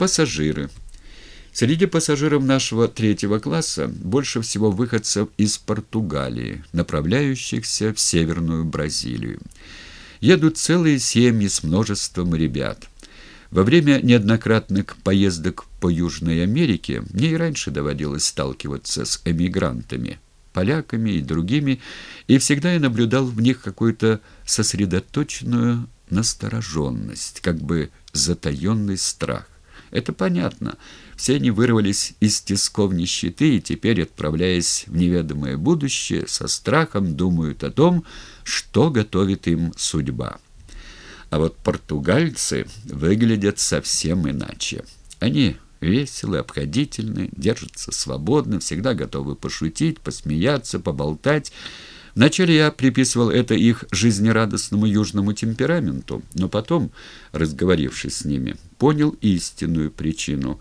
Пассажиры. Среди пассажиров нашего третьего класса больше всего выходцев из Португалии, направляющихся в Северную Бразилию. Едут целые семьи с множеством ребят. Во время неоднократных поездок по Южной Америке мне и раньше доводилось сталкиваться с эмигрантами, поляками и другими, и всегда я наблюдал в них какую-то сосредоточенную настороженность, как бы затаенный страх. Это понятно. Все они вырвались из тисков нищеты и теперь, отправляясь в неведомое будущее, со страхом думают о том, что готовит им судьба. А вот португальцы выглядят совсем иначе. Они веселы, обходительны, держатся свободно, всегда готовы пошутить, посмеяться, поболтать, Вначале я приписывал это их жизнерадостному южному темпераменту, но потом, разговорившись с ними, понял истинную причину.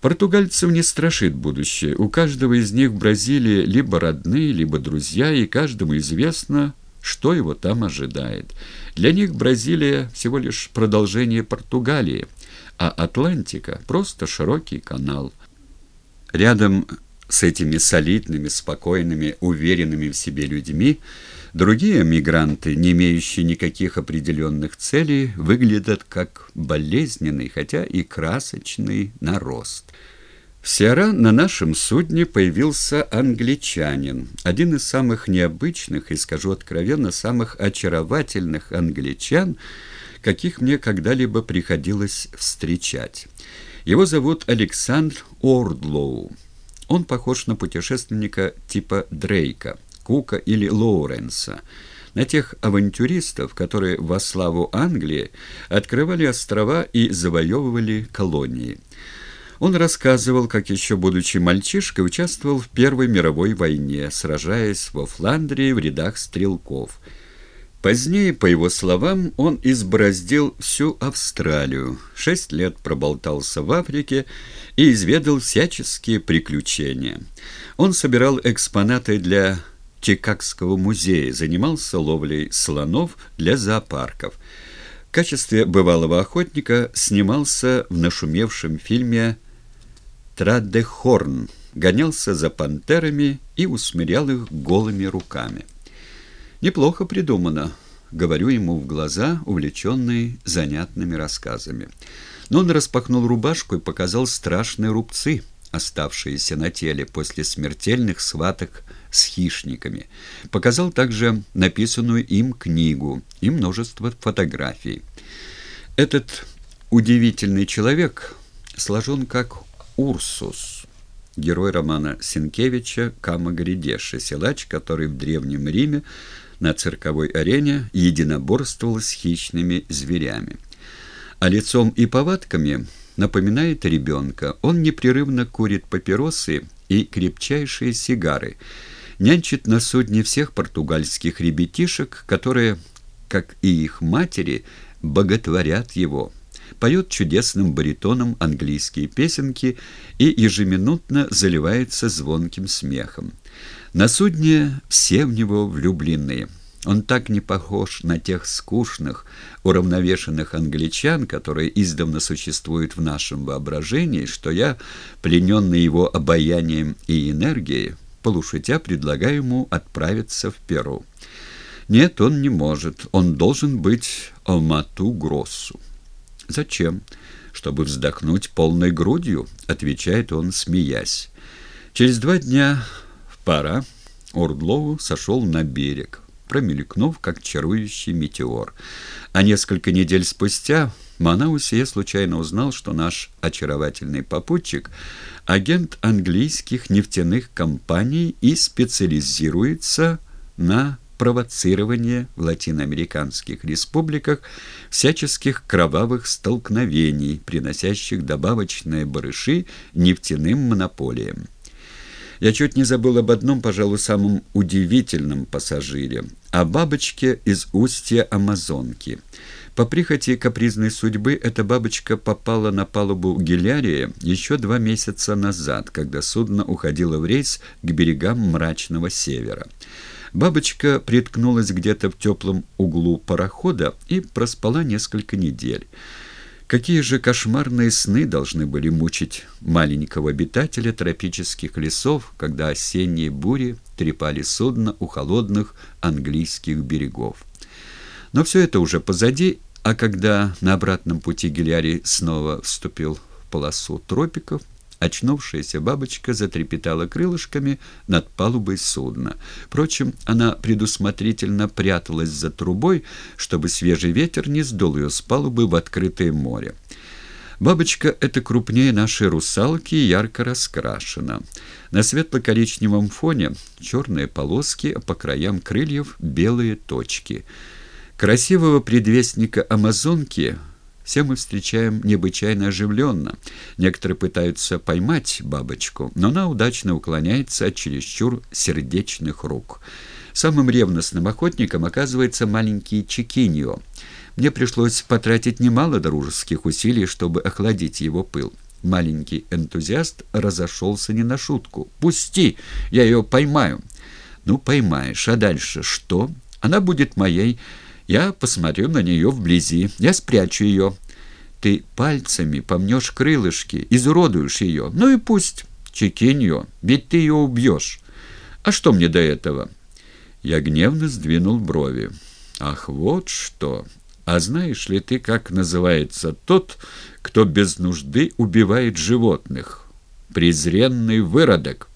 Португальцев не страшит будущее. У каждого из них в Бразилии либо родные, либо друзья, и каждому известно, что его там ожидает. Для них Бразилия всего лишь продолжение Португалии, а Атлантика – просто широкий канал. Рядом с этими солидными, спокойными, уверенными в себе людьми, другие мигранты, не имеющие никаких определенных целей, выглядят как болезненный, хотя и красочный нарост. В Сиара на нашем судне появился англичанин, один из самых необычных и, скажу откровенно, самых очаровательных англичан, каких мне когда-либо приходилось встречать. Его зовут Александр Ордлоу. Он похож на путешественника типа Дрейка, Кука или Лоуренса, на тех авантюристов, которые во славу Англии открывали острова и завоевывали колонии. Он рассказывал, как еще будучи мальчишкой, участвовал в Первой мировой войне, сражаясь во Фландрии в рядах стрелков – Позднее, по его словам, он избороздил всю Австралию, шесть лет проболтался в Африке и изведал всяческие приключения. Он собирал экспонаты для Чикагского музея, занимался ловлей слонов для зоопарков. В качестве бывалого охотника снимался в нашумевшем фильме «Традехорн», гонялся за пантерами и усмирял их голыми руками. «Неплохо придумано», — говорю ему в глаза, увлеченный занятными рассказами. Но он распахнул рубашку и показал страшные рубцы, оставшиеся на теле после смертельных сваток с хищниками. Показал также написанную им книгу и множество фотографий. Этот удивительный человек сложен как Урсус, герой романа Сенкевича «Кама Гридеша», силач, который в Древнем Риме на цирковой арене единоборствовал с хищными зверями. А лицом и повадками напоминает ребенка. Он непрерывно курит папиросы и крепчайшие сигары, нянчит на судне всех португальских ребятишек, которые, как и их матери, боготворят его поет чудесным баритоном английские песенки и ежеминутно заливается звонким смехом. На судне все в него влюблены. Он так не похож на тех скучных, уравновешенных англичан, которые издавна существуют в нашем воображении, что я, плененный его обаянием и энергией, полушутя предлагаю ему отправиться в Перу. Нет, он не может. Он должен быть Алмату-Гроссу. «Зачем?» «Чтобы вздохнуть полной грудью», — отвечает он, смеясь. Через два дня пора Ордлоу сошел на берег, промелькнув, как чарующий метеор. А несколько недель спустя в я случайно узнал, что наш очаровательный попутчик — агент английских нефтяных компаний и специализируется на провоцирование в латиноамериканских республиках всяческих кровавых столкновений, приносящих добавочные барыши нефтяным монополиям. Я чуть не забыл об одном, пожалуй, самом удивительном пассажире, о бабочке из устья Амазонки. По прихоти капризной судьбы эта бабочка попала на палубу Гелярия еще два месяца назад, когда судно уходило в рейс к берегам мрачного севера. Бабочка приткнулась где-то в теплом углу парохода и проспала несколько недель. Какие же кошмарные сны должны были мучить маленького обитателя тропических лесов, когда осенние бури трепали судно у холодных английских берегов. Но все это уже позади, а когда на обратном пути Гелиарий снова вступил в полосу тропиков, Очнувшаяся бабочка затрепетала крылышками над палубой судна. Впрочем, она предусмотрительно пряталась за трубой, чтобы свежий ветер не сдул ее с палубы в открытое море. Бабочка эта крупнее нашей русалки и ярко раскрашена. На светло-коричневом фоне черные полоски, а по краям крыльев белые точки. Красивого предвестника амазонки все мы встречаем необычайно оживленно. Некоторые пытаются поймать бабочку, но она удачно уклоняется от чересчур сердечных рук. Самым ревностным охотником оказывается маленький Чекиньо. Мне пришлось потратить немало дружеских усилий, чтобы охладить его пыл. Маленький энтузиаст разошелся не на шутку. «Пусти! Я ее поймаю!» «Ну, поймаешь. А дальше что? Она будет моей...» Я посмотрю на нее вблизи, я спрячу ее. Ты пальцами помнешь крылышки, изуродуешь ее. Ну и пусть, Чекиньо, ведь ты ее убьешь. А что мне до этого?» Я гневно сдвинул брови. «Ах, вот что! А знаешь ли ты, как называется тот, кто без нужды убивает животных? Презренный выродок!»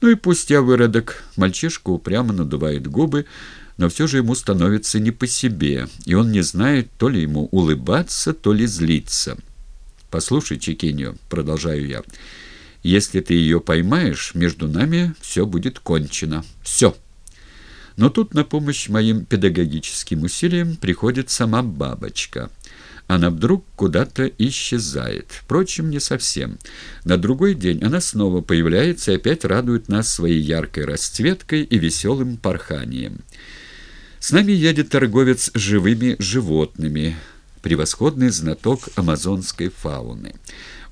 «Ну и пусть я выродок!» Мальчишка упрямо надувает губы, но все же ему становится не по себе, и он не знает, то ли ему улыбаться, то ли злиться. «Послушай, Чекиньо», — продолжаю я, — «если ты ее поймаешь, между нами все будет кончено. Все». Но тут на помощь моим педагогическим усилиям приходит сама бабочка — она вдруг куда-то исчезает. Впрочем, не совсем. На другой день она снова появляется и опять радует нас своей яркой расцветкой и веселым порханием. С нами едет торговец живыми животными, превосходный знаток амазонской фауны.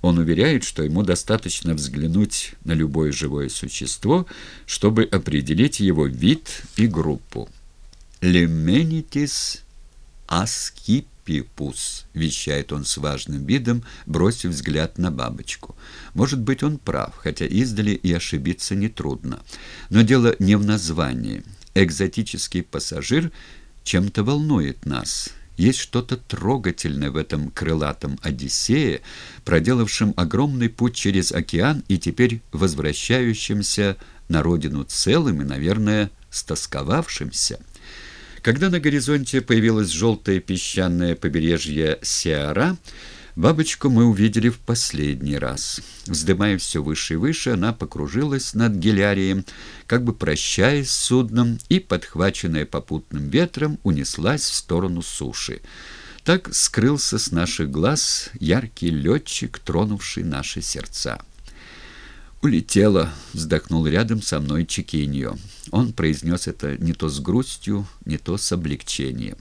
Он уверяет, что ему достаточно взглянуть на любое живое существо, чтобы определить его вид и группу. «Лемениtis аскипипус», — вещает он с важным видом, бросив взгляд на бабочку. Может быть, он прав, хотя издали и ошибиться нетрудно. Но дело не в названии — экзотический пассажир чем-то волнует нас. Есть что-то трогательное в этом крылатом Одиссее, проделавшем огромный путь через океан и теперь возвращающемся на родину целым и, наверное, стосковавшимся. Когда на горизонте появилось желтое песчаное побережье Сеара, Бабочку мы увидели в последний раз. Вздымая все выше и выше, она покружилась над Гелярием, как бы прощаясь с судном, и, подхваченная попутным ветром, унеслась в сторону суши. Так скрылся с наших глаз яркий летчик, тронувший наши сердца. «Улетела», — вздохнул рядом со мной Чекиньо. Он произнес это не то с грустью, не то с облегчением.